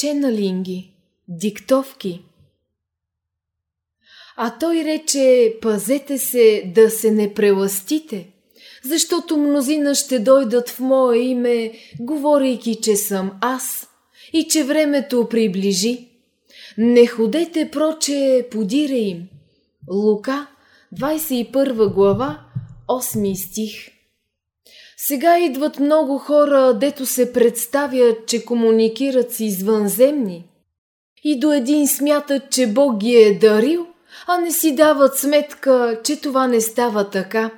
Ченалинги, диктовки. А той рече, пазете се да се не преластите, защото мнозина ще дойдат в мое име, говорейки, че съм аз и че времето приближи. Не ходете проче, подире им. Лука, 21 глава, 8 стих. Сега идват много хора, дето се представят, че комуникират с извънземни. И до един смятат, че Бог ги е дарил, а не си дават сметка, че това не става така.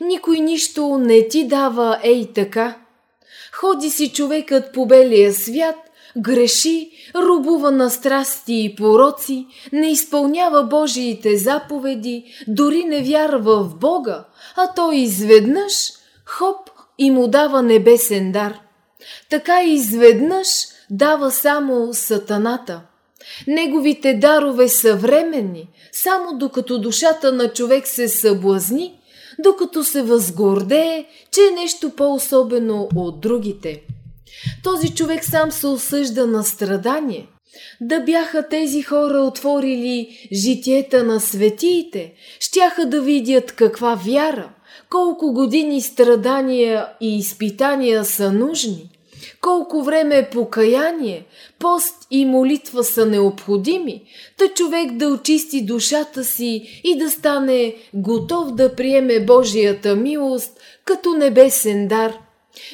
Никой нищо не ти дава ей така. Ходи си човекът по белия свят, греши, рубува на страсти и пороци, не изпълнява Божиите заповеди, дори не вярва в Бога, а той изведнъж, хоп, и му дава небесен дар. Така изведнъж дава само сатаната. Неговите дарове са временни, само докато душата на човек се съблазни, докато се възгордее, че е нещо по-особено от другите. Този човек сам се осъжда на страдание. Да бяха тези хора отворили житиета на светиите, щяха да видят каква вяра, колко години страдания и изпитания са нужни, колко време покаяние, пост и молитва са необходими, да човек да очисти душата си и да стане готов да приеме Божията милост като небесен дар.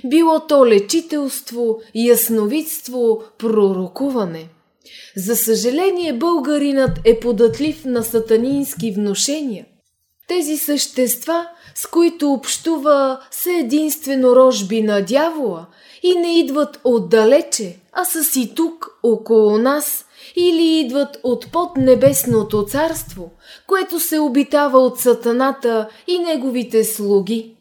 Било то лечителство, ясновидство, пророкуване. За съжаление, българинът е податлив на сатанински вношения. Тези същества, с които общува, са единствено рожби на дявола и не идват отдалече, а са си тук, около нас, или идват от под небесното царство, което се обитава от сатаната и неговите слуги.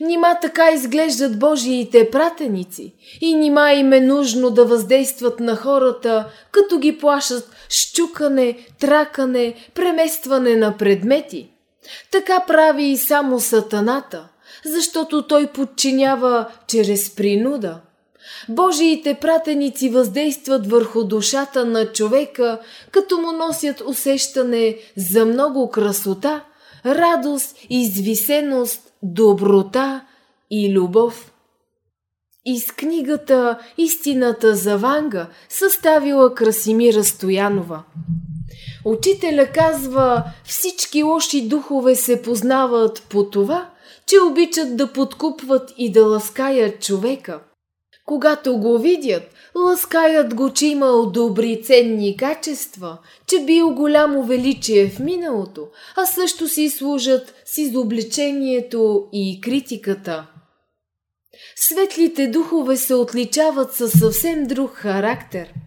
Нима така изглеждат Божиите пратеници и нима им е нужно да въздействат на хората, като ги плашат с чукане, тракане, преместване на предмети. Така прави и само сатаната, защото той подчинява чрез принуда. Божиите пратеници въздействат върху душата на човека, като му носят усещане за много красота, радост, извисеност, доброта и любов. Из книгата Истината за Ванга съставила Красимира Стоянова. Учителя казва, всички лоши духове се познават по това, че обичат да подкупват и да ласкаят човека. Когато го видят, ласкаят го, че имал добри ценни качества, че бил голямо величие в миналото, а също си служат с изобличението и критиката. Светлите духове се отличават със съвсем друг характер –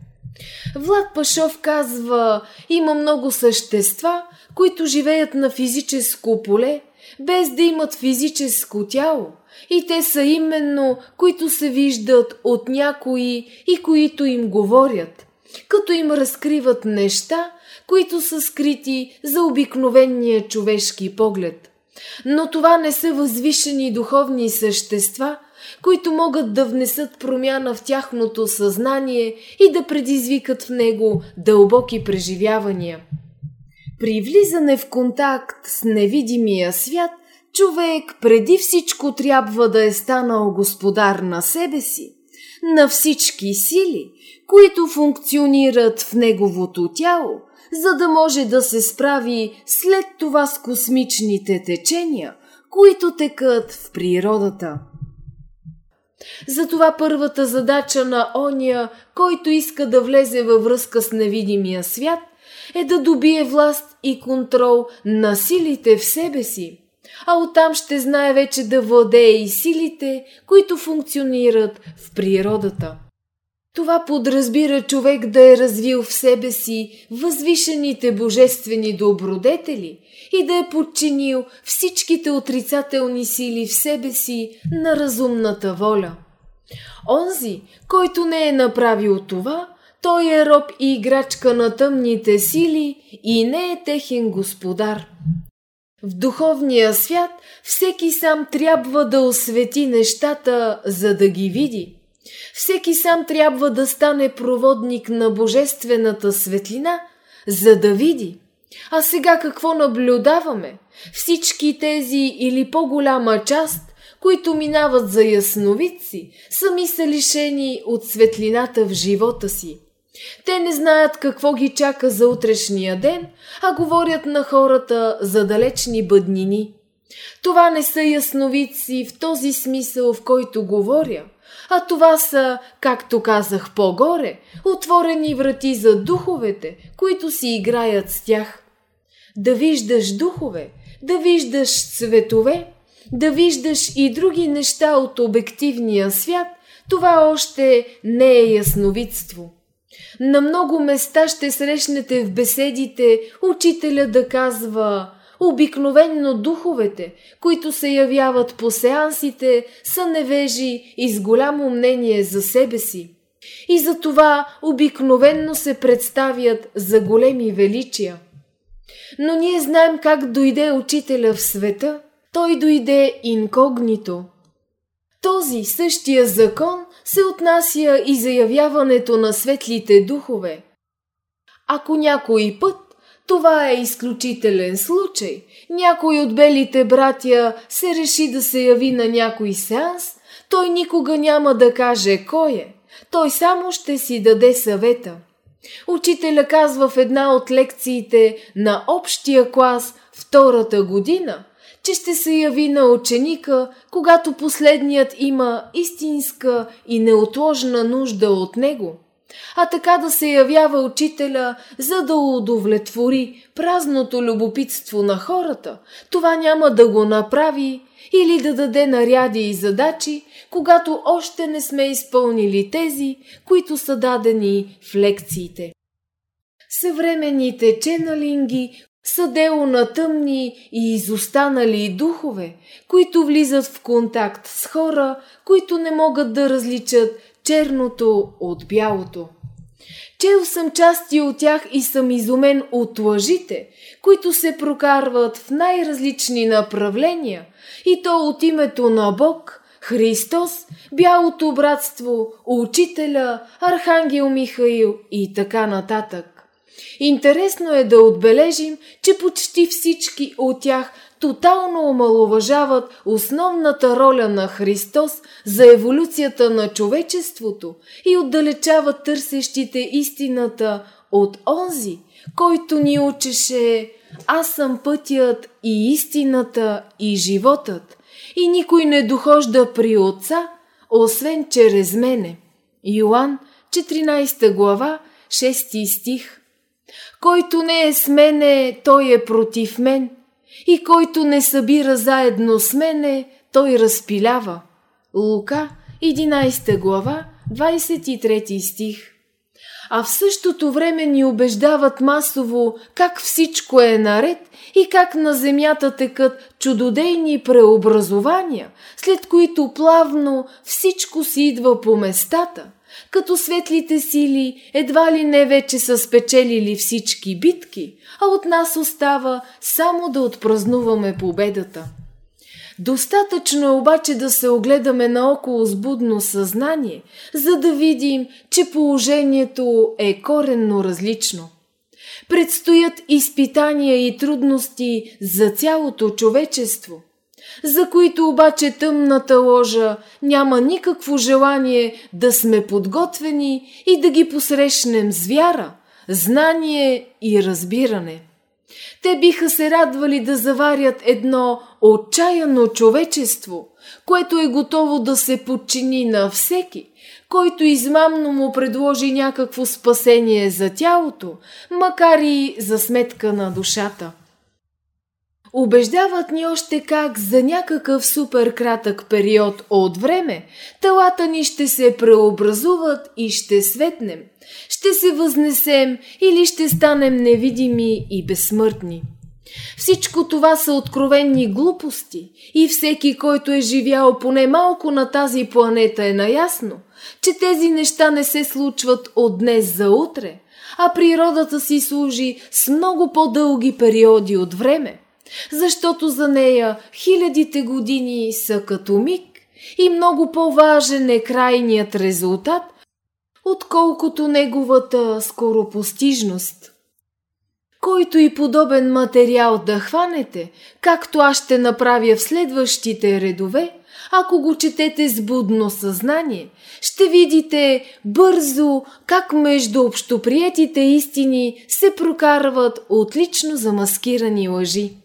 Влад Пашов казва, има много същества, които живеят на физическо поле, без да имат физическо тяло. И те са именно, които се виждат от някои и които им говорят, като им разкриват неща, които са скрити за обикновения човешки поглед. Но това не са възвишени духовни същества, които могат да внесат промяна в тяхното съзнание и да предизвикат в него дълбоки преживявания. При влизане в контакт с невидимия свят, човек преди всичко трябва да е станал господар на себе си, на всички сили, които функционират в неговото тяло, за да може да се справи след това с космичните течения, които текат в природата. Затова първата задача на ония, който иска да влезе във връзка с невидимия свят, е да добие власт и контрол на силите в себе си, а оттам ще знае вече да владее и силите, които функционират в природата. Това подразбира човек да е развил в себе си възвишените божествени добродетели и да е подчинил всичките отрицателни сили в себе си на разумната воля. Онзи, който не е направил това, той е роб и играчка на тъмните сили и не е техен господар. В духовния свят всеки сам трябва да освети нещата, за да ги види. Всеки сам трябва да стане проводник на божествената светлина, за да види. А сега какво наблюдаваме? Всички тези или по-голяма част, които минават за ясновидци, сами са лишени от светлината в живота си. Те не знаят какво ги чака за утрешния ден, а говорят на хората за далечни бъднини. Това не са ясновидци в този смисъл, в който говоря, а това са, както казах по-горе, отворени врати за духовете, които си играят с тях. Да виждаш духове, да виждаш цветове, да виждаш и други неща от обективния свят, това още не е ясновидство. На много места ще срещнете в беседите учителя да казва Обикновенно духовете, които се явяват по сеансите, са невежи и с голямо мнение за себе си. И за това обикновенно се представят за големи величия. Но ние знаем как дойде учителя в света. Той дойде инкогнито. Този същия закон се отнася и заявяването на светлите духове. Ако някой път това е изключителен случай. Някой от белите братя се реши да се яви на някой сеанс, той никога няма да каже кой е. Той само ще си даде съвета. Учителя казва в една от лекциите на общия клас втората година, че ще се яви на ученика, когато последният има истинска и неотложна нужда от него – а така да се явява учителя, за да удовлетвори празното любопитство на хората, това няма да го направи или да даде наряди и задачи, когато още не сме изпълнили тези, които са дадени в лекциите. Съвременните ченалинги са дело на тъмни и изостанали духове, които влизат в контакт с хора, които не могат да различат черното от бялото. Чел съм части от тях и съм изумен от лъжите, които се прокарват в най-различни направления, и то от името на Бог, Христос, Бялото братство, Учителя, Архангел Михаил и така нататък. Интересно е да отбележим, че почти всички от тях тотално омалуважават основната роля на Христос за еволюцията на човечеството и отдалечават търсещите истината от онзи, който ни учеше «Аз съм пътят и истината и животът» и никой не дохожда при Отца, освен чрез мене. Йоан, 14 глава, 6 стих. Който не е с мене, той е против мен – и който не събира заедно с мене, той разпилява. Лука, 11 глава, 23 стих. А в същото време ни убеждават масово как всичко е наред и как на земята текат чудодейни преобразования, след които плавно всичко си идва по местата, като светлите сили едва ли не вече са спечелили всички битки, а от нас остава само да отпразнуваме победата. Достатъчно е обаче да се огледаме наоколо с будно съзнание, за да видим, че положението е коренно различно. Предстоят изпитания и трудности за цялото човечество – за които обаче тъмната ложа няма никакво желание да сме подготвени и да ги посрещнем с вяра, знание и разбиране. Те биха се радвали да заварят едно отчаяно човечество, което е готово да се подчини на всеки, който измамно му предложи някакво спасение за тялото, макар и за сметка на душата. Убеждават ни още как за някакъв супер кратък период от време телата ни ще се преобразуват и ще светнем, ще се възнесем или ще станем невидими и безсмъртни. Всичко това са откровенни глупости и всеки, който е живял поне малко на тази планета е наясно, че тези неща не се случват от днес за утре, а природата си служи с много по-дълги периоди от време – защото за нея хилядите години са като миг и много по-важен е крайният резултат, отколкото неговата скоропостижност. Който и подобен материал да хванете, както аз ще направя в следващите редове, ако го четете с будно съзнание, ще видите бързо как между общоприетите истини се прокарват отлично замаскирани лъжи.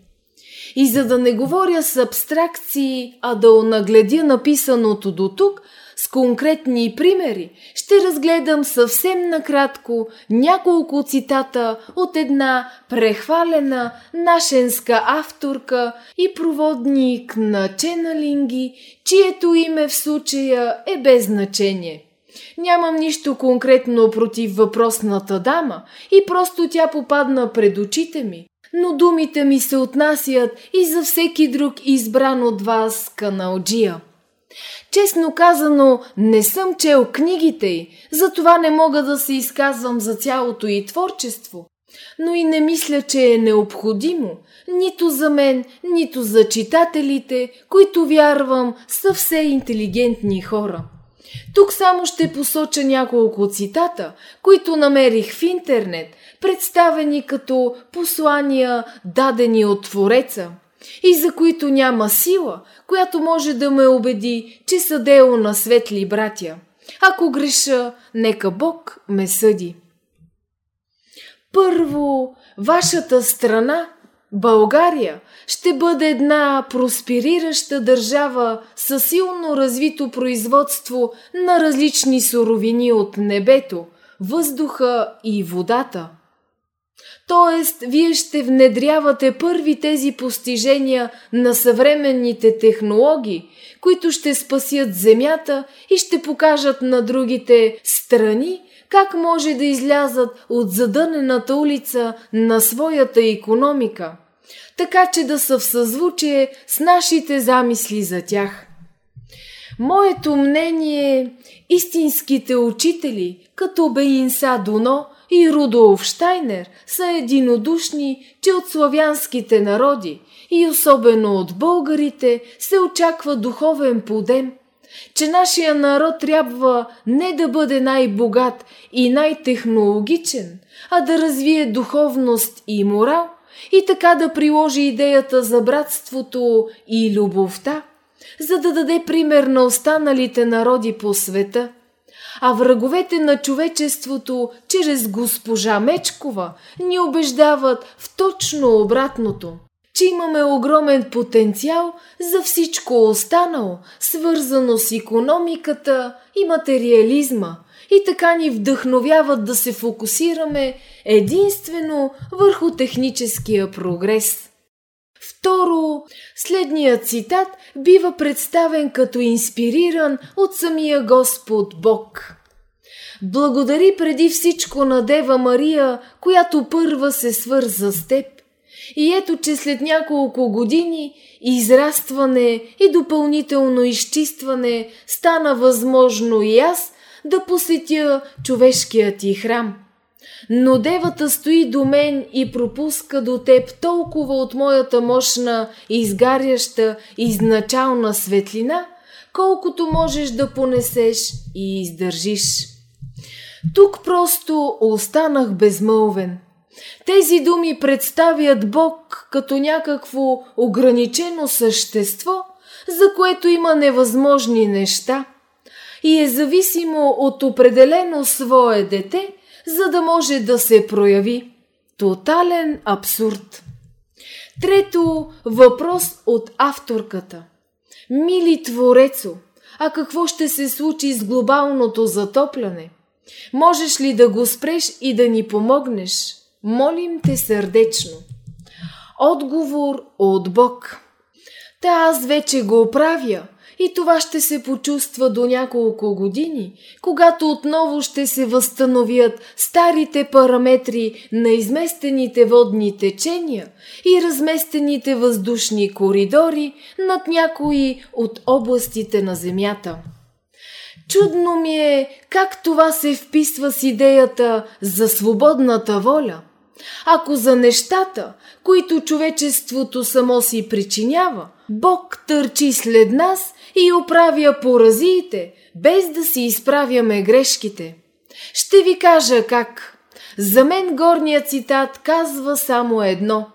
И за да не говоря с абстракции, а да онагледя написаното до тук, с конкретни примери, ще разгледам съвсем накратко няколко цитата от една прехвалена нашенска авторка и проводник на ченалинги, чието име в случая е без значение. Нямам нищо конкретно против въпросната дама и просто тя попадна пред очите ми но думите ми се отнасят и за всеки друг избран от вас каналджия. Честно казано, не съм чел книгите й, затова не мога да се изказвам за цялото й творчество. Но и не мисля, че е необходимо, нито за мен, нито за читателите, които вярвам са все интелигентни хора. Тук само ще посоча няколко цитата, които намерих в интернет, представени като послания, дадени от Твореца, и за които няма сила, която може да ме убеди, че са дело на светли братя. Ако греша, нека Бог ме съди. Първо, вашата страна, България, ще бъде една просперираща държава със силно развито производство на различни суровини от небето, въздуха и водата – Тоест, вие ще внедрявате първи тези постижения на съвременните технологии, които ще спасят Земята и ще покажат на другите страни как може да излязат от задънената улица на своята економика, така че да са в съзвучие с нашите замисли за тях. Моето мнение е, истинските учители, като Бейнса Дуно – и Рудолф Штайнер са единодушни, че от славянските народи и особено от българите се очаква духовен подем, че нашия народ трябва не да бъде най-богат и най-технологичен, а да развие духовност и морал и така да приложи идеята за братството и любовта, за да даде пример на останалите народи по света – а враговете на човечеството чрез госпожа Мечкова ни убеждават в точно обратното че имаме огромен потенциал за всичко останало, свързано с економиката и материализма, и така ни вдъхновяват да се фокусираме единствено върху техническия прогрес. Второ, следният цитат бива представен като инспириран от самия Господ Бог. Благодари преди всичко на Дева Мария, която първа се свърза с теб. И ето, че след няколко години израстване и допълнително изчистване стана възможно и аз да посетя човешкият ти храм – но девата стои до мен и пропуска до теб толкова от моята мощна, изгаряща, изначална светлина, колкото можеш да понесеш и издържиш. Тук просто останах безмълвен. Тези думи представят Бог като някакво ограничено същество, за което има невъзможни неща и е зависимо от определено свое дете – за да може да се прояви. Тотален абсурд. Трето, въпрос от авторката. Мили Творецо, а какво ще се случи с глобалното затопляне? Можеш ли да го спреш и да ни помогнеш? Молим те сърдечно. Отговор от Бог. Та аз вече го правя – и това ще се почувства до няколко години, когато отново ще се възстановят старите параметри на изместените водни течения и разместените въздушни коридори над някои от областите на Земята. Чудно ми е как това се вписва с идеята за свободната воля – ако за нещата, които човечеството само си причинява, Бог търчи след нас и оправя поразиите, без да си изправяме грешките. Ще ви кажа как. За мен горният цитат казва само едно.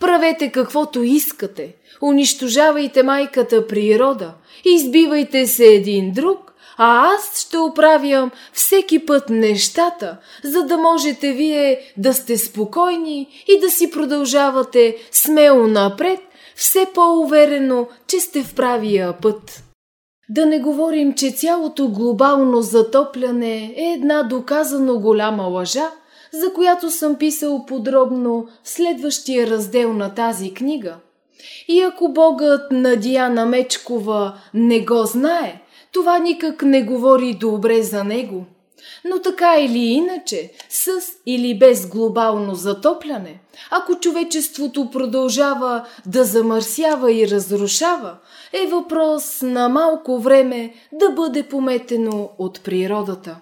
Правете каквото искате, унищожавайте майката природа, избивайте се един друг, а аз ще оправям всеки път нещата, за да можете вие да сте спокойни и да си продължавате смело напред, все по-уверено, че сте в правия път. Да не говорим, че цялото глобално затопляне е една доказано голяма лъжа, за която съм писал подробно в следващия раздел на тази книга. И ако Богът на Диана Мечкова не го знае, това никак не говори добре за него. Но така или иначе, с или без глобално затопляне, ако човечеството продължава да замърсява и разрушава, е въпрос на малко време да бъде пометено от природата.